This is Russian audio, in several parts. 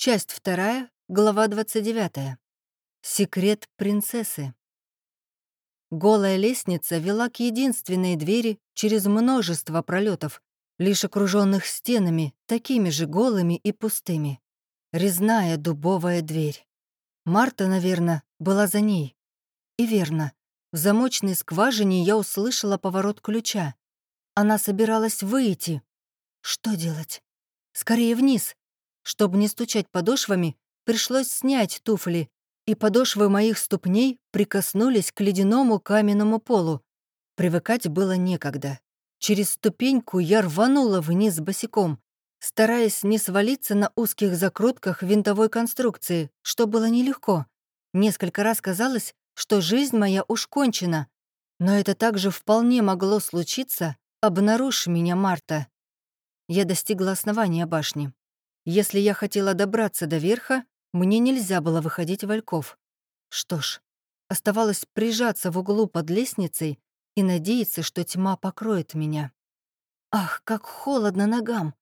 Часть вторая, глава 29. Секрет принцессы. Голая лестница вела к единственной двери через множество пролетов, лишь окруженных стенами, такими же голыми и пустыми. Резная дубовая дверь. Марта, наверное, была за ней. И верно, в замочной скважине я услышала поворот ключа. Она собиралась выйти. Что делать? Скорее вниз. Чтобы не стучать подошвами, пришлось снять туфли, и подошвы моих ступней прикоснулись к ледяному каменному полу. Привыкать было некогда. Через ступеньку я рванула вниз босиком, стараясь не свалиться на узких закрутках винтовой конструкции, что было нелегко. Несколько раз казалось, что жизнь моя уж кончена, но это также вполне могло случиться, обнаружь меня, Марта. Я достигла основания башни. Если я хотела добраться до верха, мне нельзя было выходить вальков. Что ж, оставалось прижаться в углу под лестницей и надеяться, что тьма покроет меня. Ах, как холодно ногам!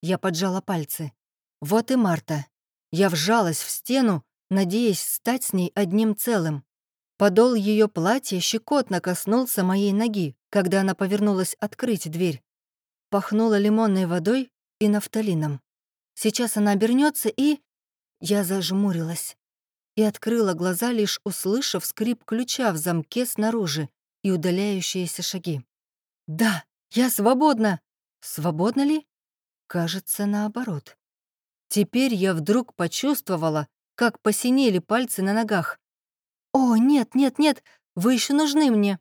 Я поджала пальцы. Вот и Марта. Я вжалась в стену, надеясь стать с ней одним целым. Подол ее платья щекотно коснулся моей ноги, когда она повернулась открыть дверь. Пахнула лимонной водой и нафталином. Сейчас она обернется и... Я зажмурилась и открыла глаза, лишь услышав скрип ключа в замке снаружи и удаляющиеся шаги. «Да, я свободна!» Свободна ли? Кажется, наоборот. Теперь я вдруг почувствовала, как посинели пальцы на ногах. «О, нет, нет, нет, вы еще нужны мне!»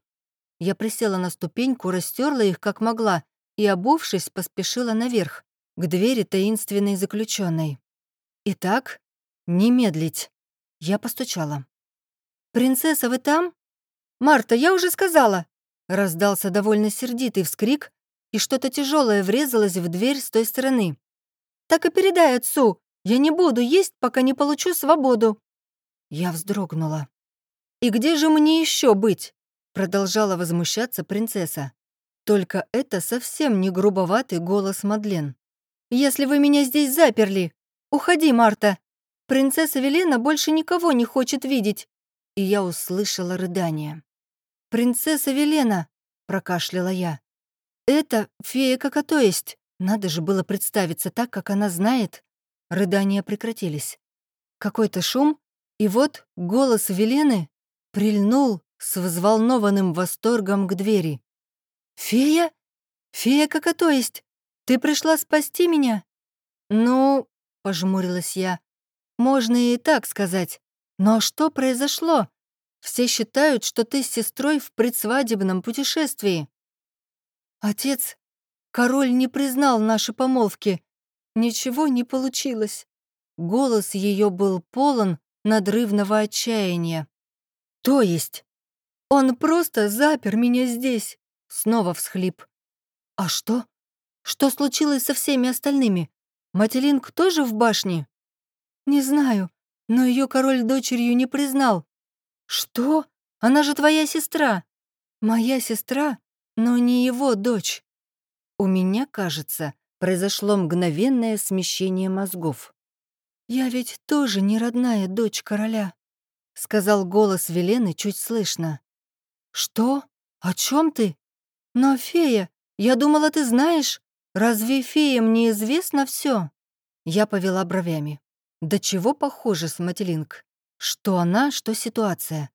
Я присела на ступеньку, растерла их как могла и, обувшись, поспешила наверх к двери таинственной заключенной. «Итак, не медлить». Я постучала. «Принцесса, вы там?» «Марта, я уже сказала!» Раздался довольно сердитый вскрик, и что-то тяжелое врезалось в дверь с той стороны. «Так и передай отцу! Я не буду есть, пока не получу свободу!» Я вздрогнула. «И где же мне еще быть?» Продолжала возмущаться принцесса. Только это совсем не грубоватый голос Мадлен. Если вы меня здесь заперли, уходи, Марта. Принцесса Велена больше никого не хочет видеть». И я услышала рыдание. «Принцесса Велена», — прокашляла я. «Это фея кака то есть. Надо же было представиться так, как она знает». Рыдания прекратились. Какой-то шум, и вот голос Велены прильнул с взволнованным восторгом к двери. «Фея? Фея кака то есть? Ты пришла спасти меня?» «Ну...» — пожмурилась я. «Можно и так сказать. Но что произошло? Все считают, что ты с сестрой в предсвадебном путешествии». «Отец, король не признал наши помолвки. Ничего не получилось». Голос ее был полон надрывного отчаяния. «То есть? Он просто запер меня здесь!» Снова всхлип. «А что? Что случилось со всеми остальными? Мателинг тоже в башне? Не знаю, но ее король дочерью не признал. Что? Она же твоя сестра. Моя сестра, но не его дочь. У меня, кажется, произошло мгновенное смещение мозгов. «Я ведь тоже не родная дочь короля», — сказал голос Велены чуть слышно. «Что? О чем ты? Но, фея, я думала, ты знаешь. «Разве феям неизвестно все? Я повела бровями. «Да чего похоже с Мателинг? Что она, что ситуация.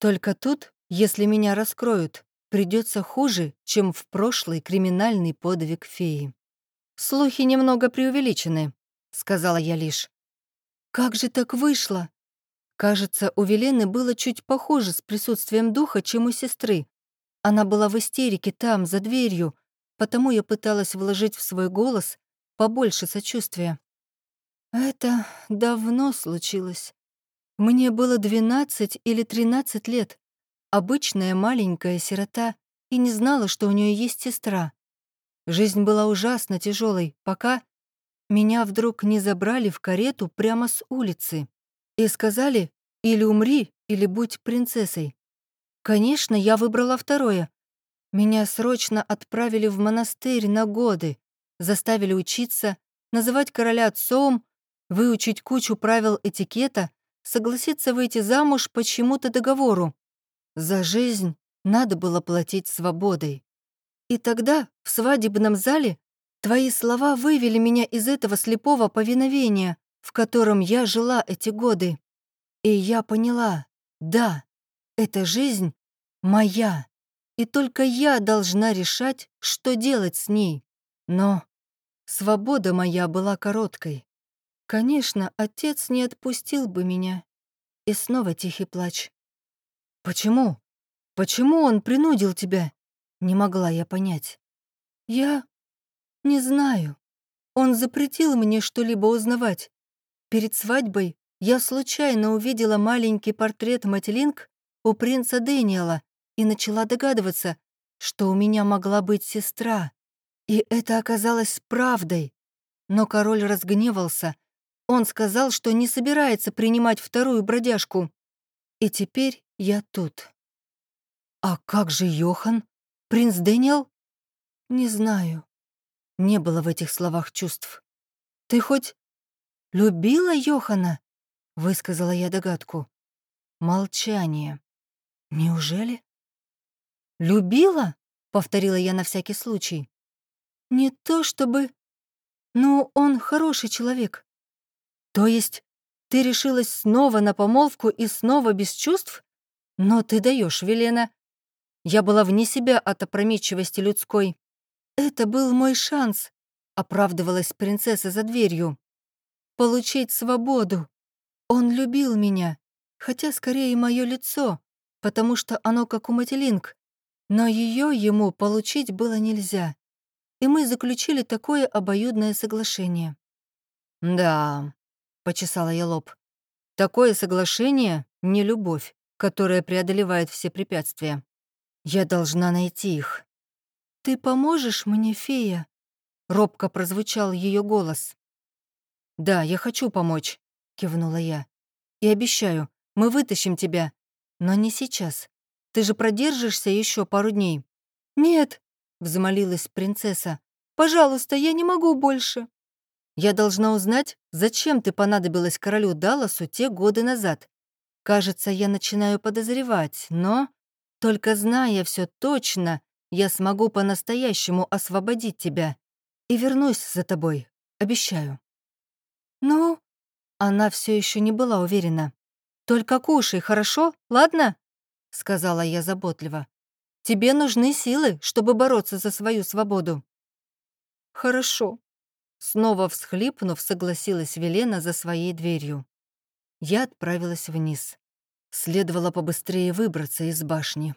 Только тут, если меня раскроют, придется хуже, чем в прошлый криминальный подвиг феи». «Слухи немного преувеличены», — сказала я лишь. «Как же так вышло?» Кажется, у Велены было чуть похуже с присутствием духа, чем у сестры. Она была в истерике там, за дверью, потому я пыталась вложить в свой голос побольше сочувствия. Это давно случилось. Мне было 12 или 13 лет. Обычная маленькая сирота и не знала, что у нее есть сестра. Жизнь была ужасно тяжелой, пока меня вдруг не забрали в карету прямо с улицы и сказали «или умри, или будь принцессой». Конечно, я выбрала второе, меня срочно отправили в монастырь на годы, заставили учиться, называть короля отцом, выучить кучу правил этикета, согласиться выйти замуж по чему-то договору. За жизнь надо было платить свободой. И тогда, в свадебном зале, твои слова вывели меня из этого слепого повиновения, в котором я жила эти годы. И я поняла, да, эта жизнь моя, и только я должна решать, что делать с ней. Но свобода моя была короткой. Конечно, отец не отпустил бы меня. И снова тихий плач. «Почему? Почему он принудил тебя?» Не могла я понять. «Я не знаю. Он запретил мне что-либо узнавать. Перед свадьбой я случайно увидела маленький портрет Мателинг у принца Дэниела и начала догадываться, что у меня могла быть сестра. И это оказалось правдой. Но король разгневался. Он сказал, что не собирается принимать вторую бродяжку. И теперь я тут. «А как же Йохан? Принц Дэниел?» «Не знаю». Не было в этих словах чувств. «Ты хоть любила Йохана?» — высказала я догадку. Молчание. «Неужели?» «Любила?» — повторила я на всякий случай. «Не то чтобы... Ну, он хороший человек. То есть ты решилась снова на помолвку и снова без чувств? Но ты даешь, Велена. Я была вне себя от опрометчивости людской. Это был мой шанс, оправдывалась принцесса за дверью. Получить свободу. Он любил меня, хотя скорее мое лицо, потому что оно как у Мателинг, но ее ему получить было нельзя. И мы заключили такое обоюдное соглашение. «Да», — почесала я лоб, — «такое соглашение — не любовь, которая преодолевает все препятствия. Я должна найти их». «Ты поможешь мне, фея?» — робко прозвучал ее голос. «Да, я хочу помочь», — кивнула я. «И обещаю, мы вытащим тебя. Но не сейчас. Ты же продержишься еще пару дней». «Нет», — взмолилась принцесса. «Пожалуйста, я не могу больше». «Я должна узнать, зачем ты понадобилась королю Далласу те годы назад. Кажется, я начинаю подозревать, но, только зная все точно, я смогу по-настоящему освободить тебя и вернусь за тобой, обещаю». «Ну?» Она все еще не была уверена. «Только кушай, хорошо? Ладно?» — сказала я заботливо. «Тебе нужны силы, чтобы бороться за свою свободу». «Хорошо», — снова всхлипнув, согласилась Велена за своей дверью. Я отправилась вниз. Следовало побыстрее выбраться из башни.